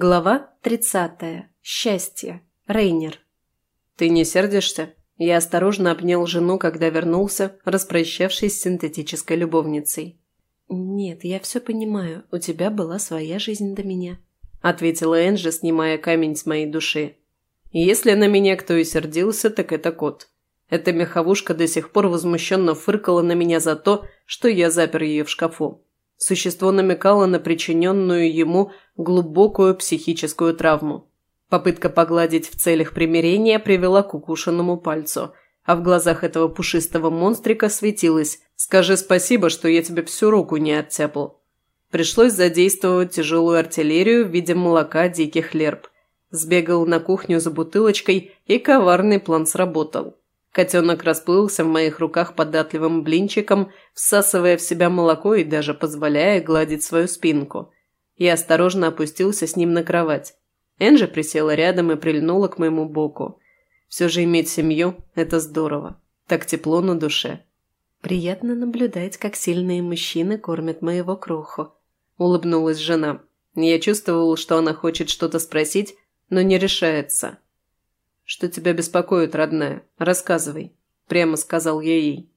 Глава 30. Счастье. Рейнер. «Ты не сердишься?» Я осторожно обнял жену, когда вернулся, распрощавшись с синтетической любовницей. «Нет, я все понимаю. У тебя была своя жизнь до меня», – ответила Энджи, снимая камень с моей души. «Если на меня кто и сердился, так это кот. Эта меховушка до сих пор возмущенно фыркала на меня за то, что я запер ее в шкафу. Существо намекало на причиненную ему глубокую психическую травму. Попытка погладить в целях примирения привела к укушенному пальцу, а в глазах этого пушистого монстрика светилось «Скажи спасибо, что я тебе всю руку не оттяпал». Пришлось задействовать тяжелую артиллерию в виде молока диких лерб. Сбегал на кухню за бутылочкой, и коварный план сработал. Котенок расплылся в моих руках податливым блинчиком, всасывая в себя молоко и даже позволяя гладить свою спинку. Я осторожно опустился с ним на кровать. Энджи присела рядом и прильнула к моему боку. Все же иметь семью – это здорово. Так тепло на душе. «Приятно наблюдать, как сильные мужчины кормят моего кроху», – улыбнулась жена. Я чувствовал, что она хочет что-то спросить, но не решается. «Что тебя беспокоит, родная? Рассказывай», – прямо сказал я ей.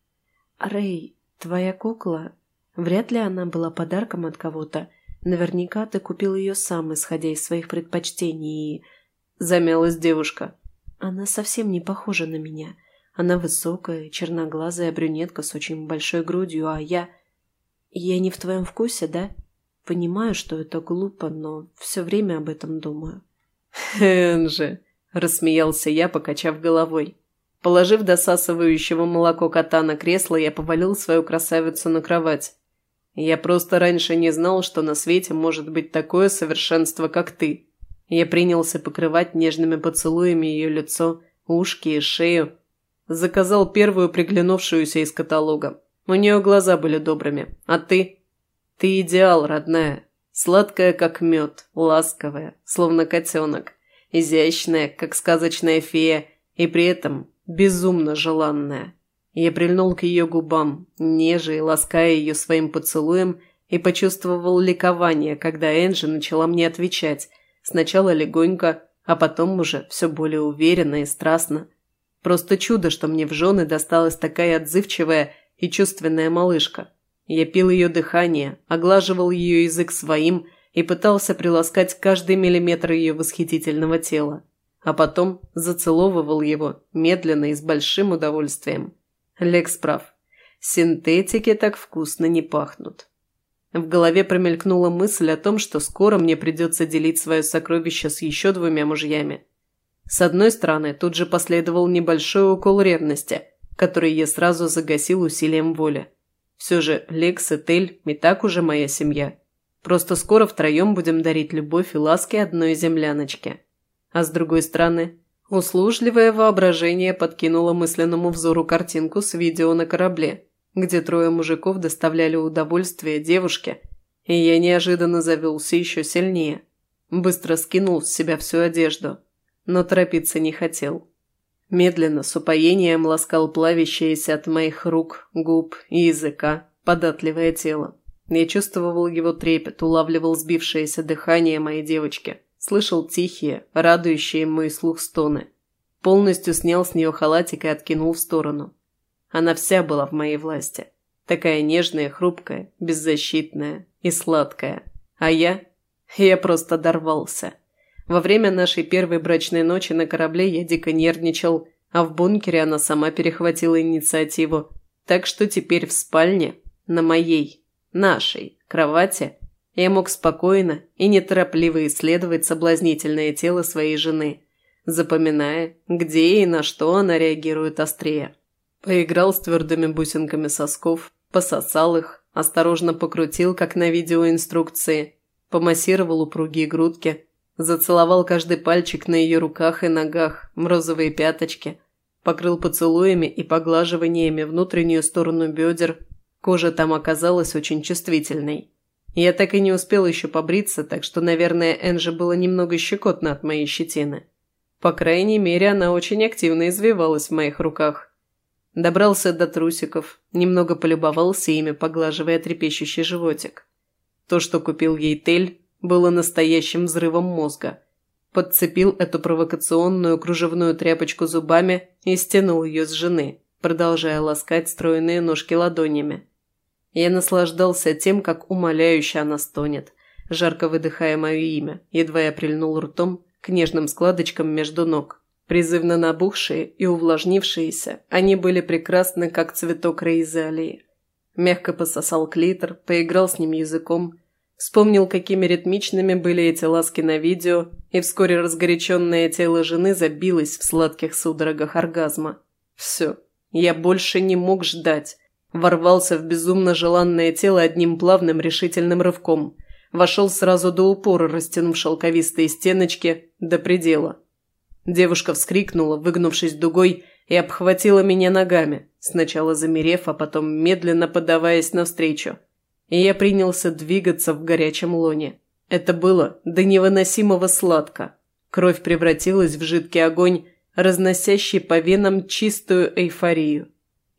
«Рэй, твоя кукла? Вряд ли она была подарком от кого-то. Наверняка ты купил ее сам, исходя из своих предпочтений, и...» Замялась девушка. «Она совсем не похожа на меня. Она высокая, черноглазая брюнетка с очень большой грудью, а я... Я не в твоем вкусе, да? Понимаю, что это глупо, но все время об этом думаю». «Энджи!» – рассмеялся я, покачав головой. Положив досасывающего молоко кота на кресло, я повалил свою красавицу на кровать. Я просто раньше не знал, что на свете может быть такое совершенство, как ты. Я принялся покрывать нежными поцелуями ее лицо, ушки и шею. Заказал первую приглянувшуюся из каталога. У нее глаза были добрыми. А ты? Ты идеал, родная. Сладкая, как мед, ласковая, словно котенок изящная, как сказочная фея, и при этом безумно желанная. Я прильнул к ее губам, нежа и лаская ее своим поцелуем, и почувствовал ликование, когда Энджи начала мне отвечать, сначала легонько, а потом уже все более уверенно и страстно. Просто чудо, что мне в жены досталась такая отзывчивая и чувственная малышка. Я пил ее дыхание, оглаживал ее язык своим – и пытался приласкать каждый миллиметр ее восхитительного тела, а потом зацеловывал его медленно и с большим удовольствием. Лекс прав. Синтетики так вкусно не пахнут. В голове промелькнула мысль о том, что скоро мне придется делить свое сокровище с еще двумя мужьями. С одной стороны, тут же последовал небольшой укол ревности, который я сразу загасил усилием воли. Все же Лекс и Тель и так уже моя семья. Просто скоро втроем будем дарить любовь и ласки одной земляночке. А с другой стороны, услужливое воображение подкинуло мысленному взору картинку с видео на корабле, где трое мужиков доставляли удовольствие девушке, и я неожиданно завелся еще сильнее. Быстро скинул с себя всю одежду, но торопиться не хотел. Медленно, с упоением ласкал плавящееся от моих рук, губ и языка податливое тело. Я чувствовал его трепет, улавливал сбившееся дыхание моей девочки, слышал тихие, радующие мой слух стоны. Полностью снял с нее халатик и откинул в сторону. Она вся была в моей власти. Такая нежная, хрупкая, беззащитная и сладкая. А я? Я просто дорвался. Во время нашей первой брачной ночи на корабле я дико нервничал, а в бункере она сама перехватила инициативу. Так что теперь в спальне, на моей, нашей, кровати, я мог спокойно и неторопливо исследовать соблазнительное тело своей жены, запоминая, где и на что она реагирует острее. Поиграл с твердыми бусинками сосков, пососал их, осторожно покрутил, как на видеоинструкции, помассировал упругие грудки, зацеловал каждый пальчик на ее руках и ногах, розовые пяточки, покрыл поцелуями и поглаживаниями внутреннюю сторону бедер, Кожа там оказалась очень чувствительной. Я так и не успел еще побриться, так что, наверное, Энжи было немного щекотно от моей щетины. По крайней мере, она очень активно извивалась в моих руках. Добрался до трусиков, немного полюбовался ими, поглаживая трепещущий животик. То, что купил ей Тель, было настоящим взрывом мозга. Подцепил эту провокационную кружевную тряпочку зубами и стянул ее с жены, продолжая ласкать стройные ножки ладонями. Я наслаждался тем, как умоляюще она стонет, жарко выдыхая мое имя, едва я прильнул ртом к нежным складочкам между ног. Призывно набухшие и увлажнившиеся, они были прекрасны, как цветок рейзалии. Мягко пососал клитор, поиграл с ним языком, вспомнил, какими ритмичными были эти ласки на видео, и вскоре разгоряченное тело жены забилось в сладких судорогах оргазма. Все, я больше не мог ждать. Ворвался в безумно желанное тело одним плавным решительным рывком. Вошел сразу до упора, растянув шелковистые стеночки до предела. Девушка вскрикнула, выгнувшись дугой, и обхватила меня ногами, сначала замерев, а потом медленно подаваясь навстречу. И я принялся двигаться в горячем лоне. Это было до невыносимого сладко. Кровь превратилась в жидкий огонь, разносящий по венам чистую эйфорию.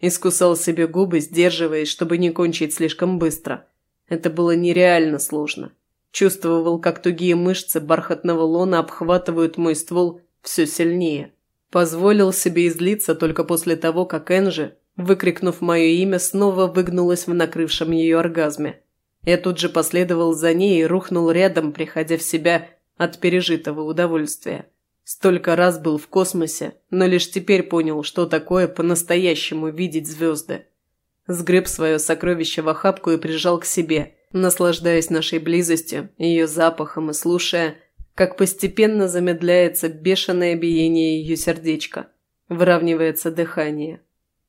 Искусал себе губы, сдерживаясь, чтобы не кончить слишком быстро. Это было нереально сложно. Чувствовал, как тугие мышцы бархатного лона обхватывают мой ствол все сильнее. Позволил себе излиться только после того, как Энжи, выкрикнув мое имя, снова выгнулась в накрывшем ее оргазме. Я тут же последовал за ней и рухнул рядом, приходя в себя от пережитого удовольствия. Столько раз был в космосе, но лишь теперь понял, что такое по-настоящему видеть звезды. Сгреб свое сокровище в охапку и прижал к себе, наслаждаясь нашей близостью, ее запахом и слушая, как постепенно замедляется бешеное биение ее сердечка, выравнивается дыхание.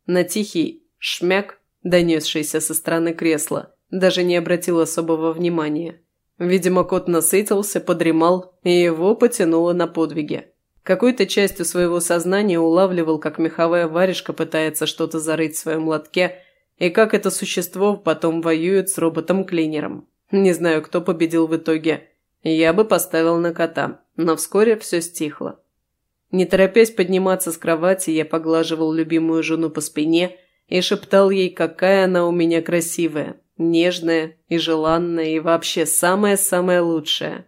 На тихий шмяк, донесшийся со стороны кресла, даже не обратил особого внимания. Видимо, кот насытился, подремал, и его потянуло на подвиги. Какой-то частью своего сознания улавливал, как меховая варежка пытается что-то зарыть в своем лотке, и как это существо потом воюет с роботом-клинером. Не знаю, кто победил в итоге – я бы поставил на кота, но вскоре все стихло. Не торопясь подниматься с кровати, я поглаживал любимую жену по спине и шептал ей, какая она у меня красивая, нежная и желанная, и вообще самая-самая лучшая.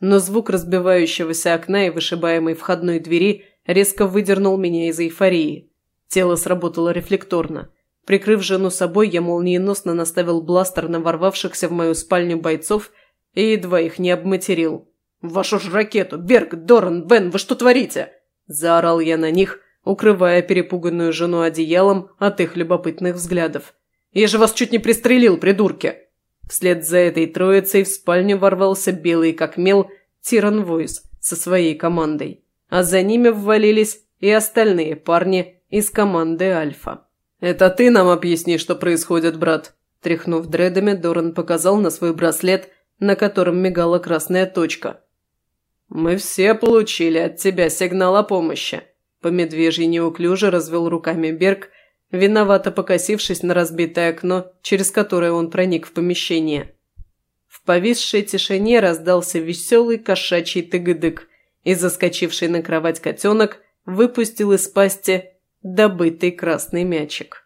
Но звук разбивающегося окна и вышибаемой входной двери резко выдернул меня из эйфории. Тело сработало рефлекторно. Прикрыв жену собой, я молниеносно наставил бластер на ворвавшихся в мою спальню бойцов – и едва их не обматерил. «Вашу ж ракету! Берг, Доран, Бен, вы что творите?» Заорал я на них, укрывая перепуганную жену одеялом от их любопытных взглядов. «Я же вас чуть не пристрелил, придурки!» Вслед за этой троицей в спальню ворвался белый как мел Тиран Войс со своей командой, а за ними ввалились и остальные парни из команды Альфа. «Это ты нам объясни, что происходит, брат?» Тряхнув дредами, Доран показал на свой браслет – на котором мигала красная точка. «Мы все получили от тебя сигнал о помощи», – по медвежьи неуклюже развел руками Берг, виновато покосившись на разбитое окно, через которое он проник в помещение. В повисшей тишине раздался веселый кошачий тыгыдык, и заскочивший на кровать котенок выпустил из пасти добытый красный мячик.